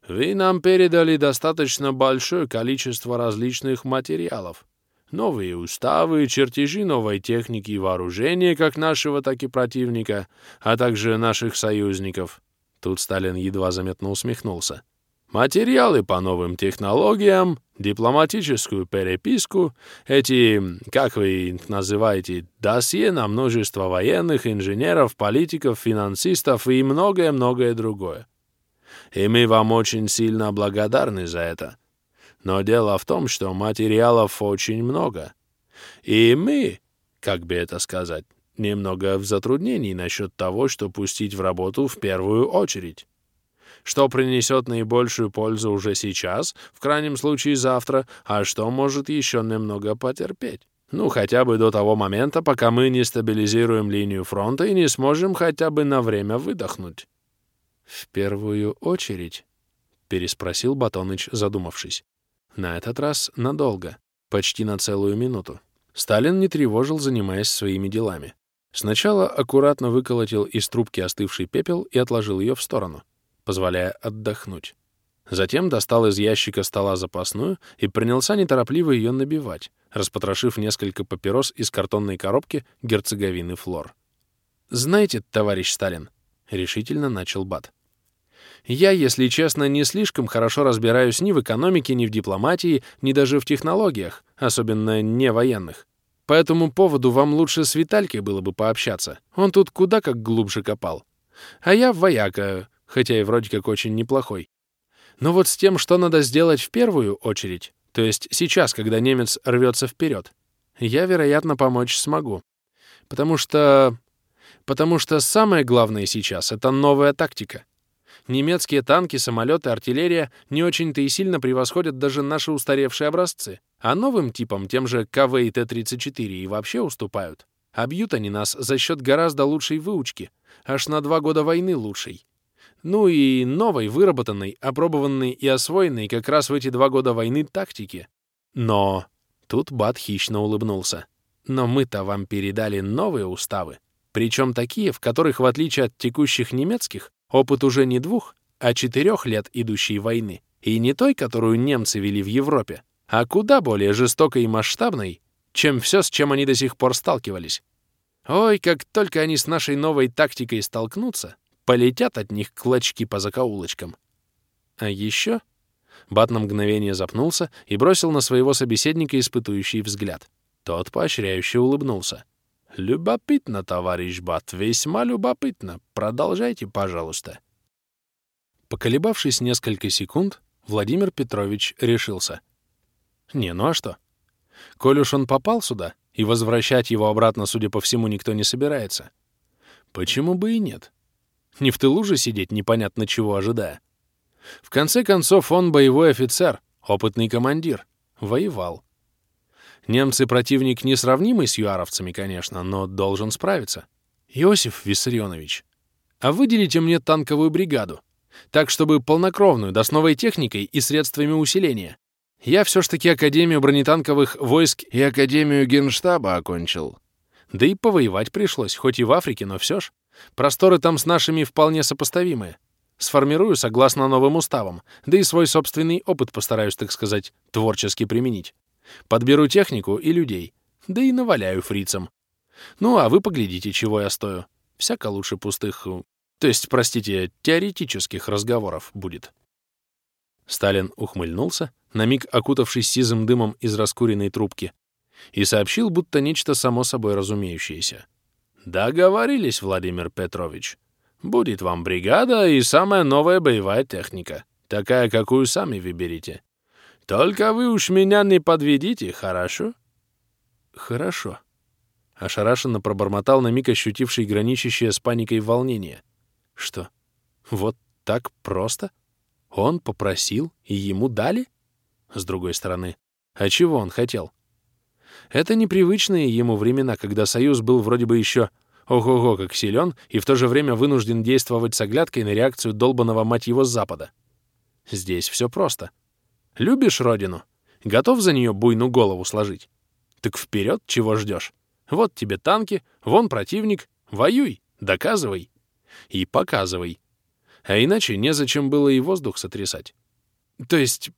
Вы нам передали достаточно большое количество различных материалов. Новые уставы, чертежи новой техники и вооружения как нашего, так и противника, а также наших союзников. Тут Сталин едва заметно усмехнулся. Материалы по новым технологиям, дипломатическую переписку, эти, как вы их называете, досье на множество военных, инженеров, политиков, финансистов и многое-многое другое и мы вам очень сильно благодарны за это. Но дело в том, что материалов очень много. И мы, как бы это сказать, немного в затруднении насчет того, что пустить в работу в первую очередь. Что принесет наибольшую пользу уже сейчас, в крайнем случае завтра, а что может еще немного потерпеть. Ну, хотя бы до того момента, пока мы не стабилизируем линию фронта и не сможем хотя бы на время выдохнуть. «В первую очередь?» — переспросил Батоныч, задумавшись. На этот раз надолго, почти на целую минуту. Сталин не тревожил, занимаясь своими делами. Сначала аккуратно выколотил из трубки остывший пепел и отложил ее в сторону, позволяя отдохнуть. Затем достал из ящика стола запасную и принялся неторопливо ее набивать, распотрошив несколько папирос из картонной коробки герцеговины флор. «Знаете, товарищ Сталин», — решительно начал Бат, я, если честно, не слишком хорошо разбираюсь ни в экономике, ни в дипломатии, ни даже в технологиях, особенно не военных. По этому поводу вам лучше с Виталькой было бы пообщаться. Он тут куда как глубже копал. А я вояка, хотя и вроде как очень неплохой. Но вот с тем, что надо сделать в первую очередь, то есть сейчас, когда немец рвется вперед, я, вероятно, помочь смогу. Потому что... Потому что самое главное сейчас — это новая тактика — Немецкие танки, самолеты, артиллерия не очень-то и сильно превосходят даже наши устаревшие образцы. А новым типам, тем же КВ и Т-34, и вообще уступают. А бьют они нас за счет гораздо лучшей выучки. Аж на два года войны лучшей. Ну и новой, выработанной, опробованной и освоенной как раз в эти два года войны тактики. Но... Тут Бат хищно улыбнулся. Но мы-то вам передали новые уставы. Причем такие, в которых, в отличие от текущих немецких, Опыт уже не двух, а четырех лет идущей войны. И не той, которую немцы вели в Европе, а куда более жестокой и масштабной, чем все, с чем они до сих пор сталкивались. Ой, как только они с нашей новой тактикой столкнутся, полетят от них клочки по закоулочкам. А еще... Бат на мгновение запнулся и бросил на своего собеседника испытующий взгляд. Тот поощряюще улыбнулся. «Любопытно, товарищ Бат, весьма любопытно. Продолжайте, пожалуйста». Поколебавшись несколько секунд, Владимир Петрович решился. «Не, ну а что? Коль уж он попал сюда, и возвращать его обратно, судя по всему, никто не собирается. Почему бы и нет? Не в тылу же сидеть, непонятно чего ожидая. В конце концов, он боевой офицер, опытный командир. Воевал. Немцы противник несравнимый с юаровцами, конечно, но должен справиться. Иосиф Виссарионович, а выделите мне танковую бригаду. Так, чтобы полнокровную, да с новой техникой и средствами усиления. Я все ж таки Академию бронетанковых войск и Академию генштаба окончил. Да и повоевать пришлось, хоть и в Африке, но все ж. Просторы там с нашими вполне сопоставимые. Сформирую согласно новым уставам, да и свой собственный опыт постараюсь, так сказать, творчески применить. Подберу технику и людей, да и наваляю фрицам. Ну, а вы поглядите, чего я стою. Всяко лучше пустых, то есть, простите, теоретических разговоров будет. Сталин ухмыльнулся, на миг окутавшись сизым дымом из раскуренной трубки, и сообщил, будто нечто само собой разумеющееся. «Договорились, Владимир Петрович. Будет вам бригада и самая новая боевая техника, такая, какую сами выберете. Только вы уж меня не подведите, хорошо?» «Хорошо», — ошарашенно пробормотал на миг ощутивший граничащее с паникой волнение. «Что, вот так просто? Он попросил, и ему дали?» С другой стороны, а чего он хотел? Это непривычные ему времена, когда Союз был вроде бы еще ого-го, как силен, и в то же время вынужден действовать с оглядкой на реакцию долбанного мать его запада. Здесь все просто. Любишь родину? Готов за нее буйную голову сложить? Так вперед, чего ждешь? Вот тебе танки, вон противник. Воюй, доказывай. И показывай. А иначе незачем было и воздух сотрясать. То есть,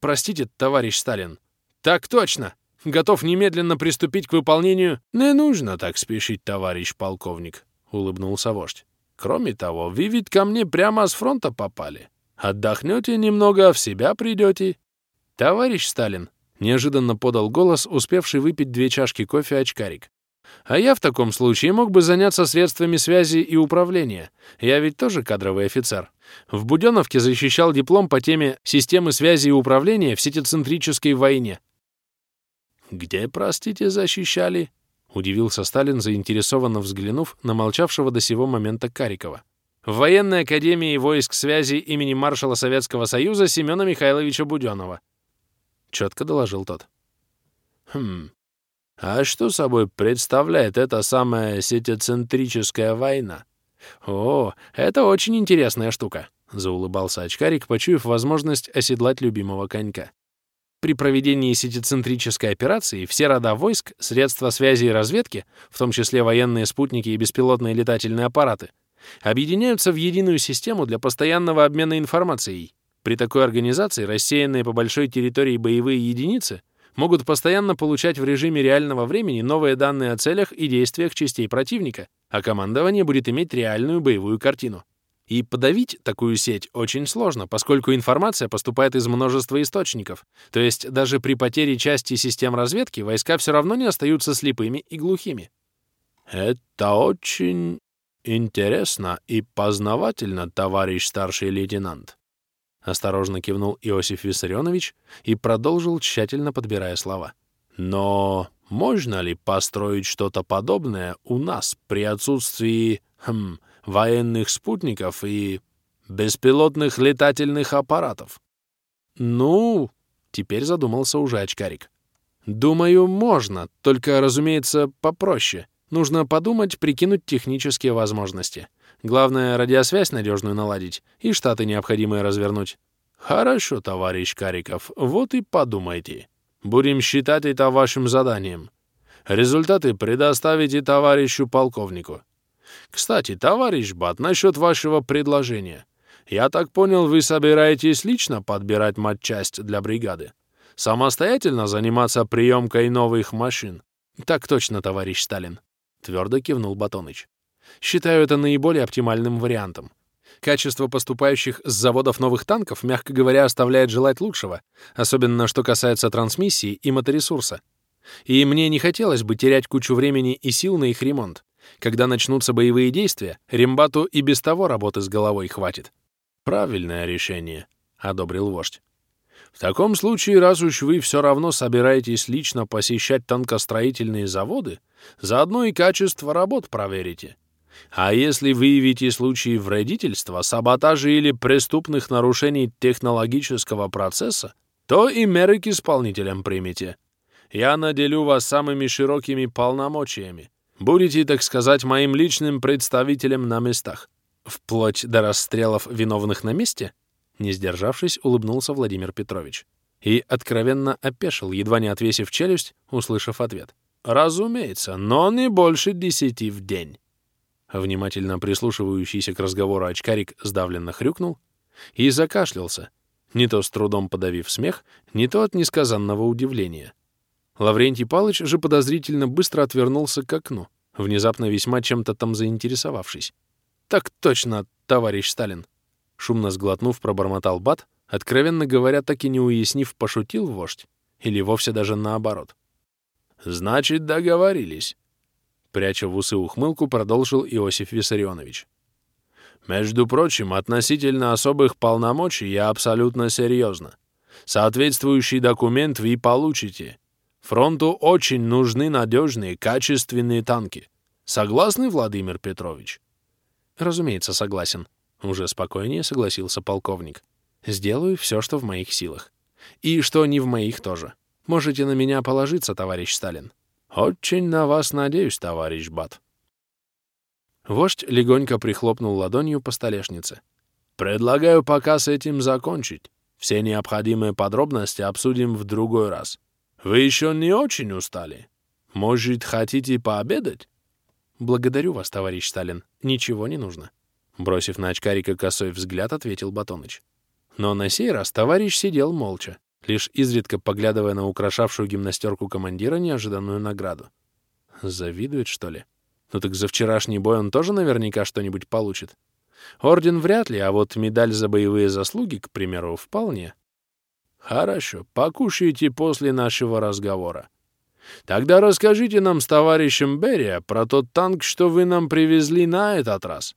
простите, товарищ Сталин. Так точно. Готов немедленно приступить к выполнению. Не нужно так спешить, товарищ полковник, улыбнулся вождь. Кроме того, вы ведь ко мне прямо с фронта попали. Отдохнете немного, в себя придете. Товарищ Сталин, неожиданно подал голос, успевший выпить две чашки кофе очкарик. А я в таком случае мог бы заняться средствами связи и управления. Я ведь тоже кадровый офицер. В Будённовке защищал диплом по теме «Системы связи и управления в сетицентрической войне». «Где, простите, защищали?» — удивился Сталин, заинтересованно взглянув на молчавшего до сего момента Карикова. «В военной академии войск связи имени маршала Советского Союза Семена Михайловича Будённого», — четко доложил тот. «Хм, а что собой представляет эта самая сетецентрическая война? О, это очень интересная штука, заулыбался очкарик, почуяв возможность оседлать любимого конька. При проведении сетецентрической операции все рода войск, средства связи и разведки, в том числе военные спутники и беспилотные летательные аппараты, объединяются в единую систему для постоянного обмена информацией. При такой организации рассеянные по большой территории боевые единицы могут постоянно получать в режиме реального времени новые данные о целях и действиях частей противника, а командование будет иметь реальную боевую картину. И подавить такую сеть очень сложно, поскольку информация поступает из множества источников. То есть даже при потере части систем разведки войска все равно не остаются слепыми и глухими. «Это очень интересно и познавательно, товарищ старший лейтенант», Осторожно кивнул Иосиф Виссарионович и продолжил, тщательно подбирая слова. «Но можно ли построить что-то подобное у нас при отсутствии хм, военных спутников и беспилотных летательных аппаратов?» «Ну...» — теперь задумался уже очкарик. «Думаю, можно, только, разумеется, попроще. Нужно подумать, прикинуть технические возможности. Главное, радиосвязь надежную наладить и штаты необходимые развернуть. Хорошо, товарищ Кариков, вот и подумайте. Будем считать это вашим заданием. Результаты предоставите товарищу полковнику. Кстати, товарищ Бат, насчет вашего предложения. Я так понял, вы собираетесь лично подбирать матчасть для бригады? Самостоятельно заниматься приемкой новых машин? Так точно, товарищ Сталин. Твердо кивнул Батоныч. Считаю это наиболее оптимальным вариантом. Качество поступающих с заводов новых танков, мягко говоря, оставляет желать лучшего, особенно что касается трансмиссии и моторесурса. И мне не хотелось бы терять кучу времени и сил на их ремонт. Когда начнутся боевые действия, Рембату и без того работы с головой хватит. «Правильное решение», — одобрил вождь. «В таком случае, раз уж вы все равно собираетесь лично посещать танкостроительные заводы, заодно и качество работ проверите. А если выявите случаи вредительства, саботажа или преступных нарушений технологического процесса, то и меры к исполнителям примите. Я наделю вас самыми широкими полномочиями. Будете, так сказать, моим личным представителем на местах. Вплоть до расстрелов виновных на месте? Не сдержавшись, улыбнулся Владимир Петрович. И откровенно опешил, едва не отвесив челюсть, услышав ответ. «Разумеется, но не больше десяти в день». Внимательно прислушивающийся к разговору очкарик сдавленно хрюкнул и закашлялся, не то с трудом подавив смех, не то от несказанного удивления. Лаврентий Палыч же подозрительно быстро отвернулся к окну, внезапно весьма чем-то там заинтересовавшись. «Так точно, товарищ Сталин!» Шумно сглотнув, пробормотал Бат, откровенно говоря, так и не уяснив, пошутил вождь, или вовсе даже наоборот. «Значит, договорились. Пряча в усы ухмылку, продолжил Иосиф Виссарионович. «Между прочим, относительно особых полномочий я абсолютно серьезно. Соответствующий документ вы получите. Фронту очень нужны надежные, качественные танки. Согласны, Владимир Петрович?» «Разумеется, согласен», — уже спокойнее согласился полковник. «Сделаю все, что в моих силах. И что не в моих тоже. Можете на меня положиться, товарищ Сталин. «Очень на вас надеюсь, товарищ Бат». Вождь легонько прихлопнул ладонью по столешнице. «Предлагаю пока с этим закончить. Все необходимые подробности обсудим в другой раз. Вы еще не очень устали? Может, хотите пообедать?» «Благодарю вас, товарищ Сталин. Ничего не нужно». Бросив на очкарика косой взгляд, ответил Батоныч. Но на сей раз товарищ сидел молча, лишь изредка поглядывая на украшавшую гимнастерку командира неожиданную награду. Завидует, что ли? Ну так за вчерашний бой он тоже наверняка что-нибудь получит. Орден вряд ли, а вот медаль за боевые заслуги, к примеру, вполне. Хорошо, покушайте после нашего разговора. Тогда расскажите нам с товарищем Берия про тот танк, что вы нам привезли на этот раз.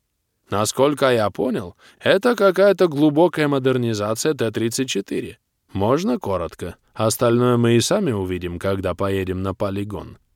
Насколько я понял, это какая-то глубокая модернизация Т-34. Можно коротко? Остальное мы и сами увидим, когда поедем на полигон.